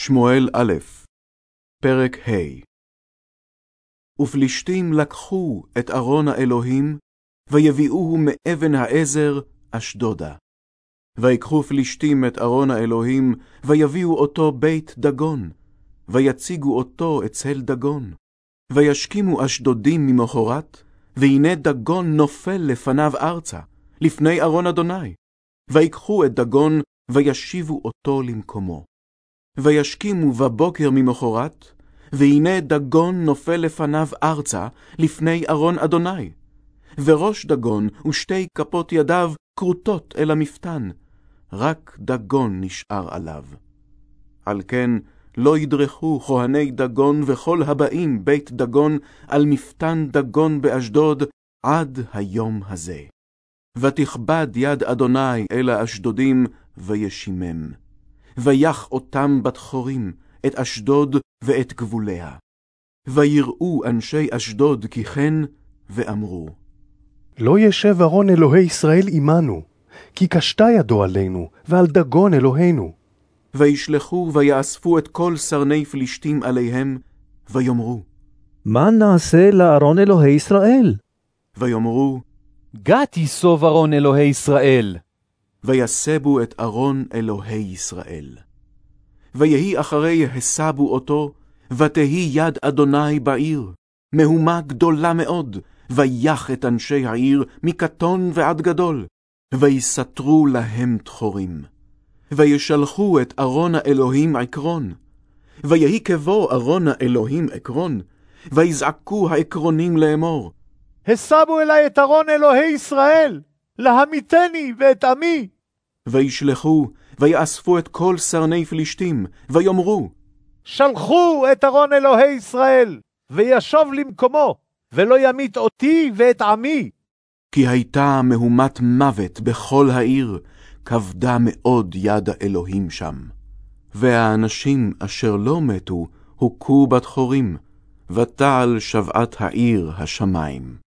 שמואל א', פרק ה' ופלישתים לקחו את ארון האלוהים, ויביאוהו מאבן העזר אשדודה. ויקחו פלישתים את ארון האלוהים, ויביאו אותו בית דגון, ויציגו אותו אצל דגון. וישכימו אשדודים ממחרת, והנה דגון נופל לפניו ארצה, לפני ארון אדוני. ויקחו את דגון, וישיבו אותו למקומו. וישכימו בבוקר ממחרת, והנה דגון נופל לפניו ארצה, לפני ארון אדוני. וראש דגון ושתי כפות ידיו כרותות אל המפתן, רק דגון נשאר עליו. על כן לא ידרכו כהני דגון וכל הבאים בית דגון על מפתן דגון באשדוד עד היום הזה. ותכבד יד אדוני אל האשדודים וישימם. ויח אותם בתחורים, את אשדוד ואת גבוליה. ויראו אנשי אשדוד כי כן, ואמרו, לא ישב ארון אלוהי ישראל עמנו, כי קשתה ידו עלינו, ועל דגון אלוהינו. וישלחו ויאספו את כל סרני פלישתים עליהם, ויאמרו, מה נעשה לארון אלוהי ישראל? ויאמרו, גת יסוב ארון אלוהי ישראל. ויסבו את ארון אלוהי ישראל. ויהי אחרי הסבו אותו, ותהי יד אדוני בעיר, מהומה גדולה מאוד, ויח את אנשי העיר מקטון ועד גדול, ויסתרו להם תחורים. וישלחו את ארון האלוהים עקרון. ויהי כבוא ארון האלוהים עקרון, ויזעקו העקרונים לאמור, הסבו אלי את ארון אלוהי ישראל, להמיתני ואת עמי. וישלחו, ויאספו את כל סרני פלישתים, ויאמרו, שלחו את ארון אלוהי ישראל, וישוב למקומו, ולא ימית אותי ואת עמי. כי הייתה מהומת מוות בכל העיר, כבדה מאוד יד האלוהים שם. והאנשים אשר לא מתו, הוכו בתחורים, ותעל שוועת העיר השמיים.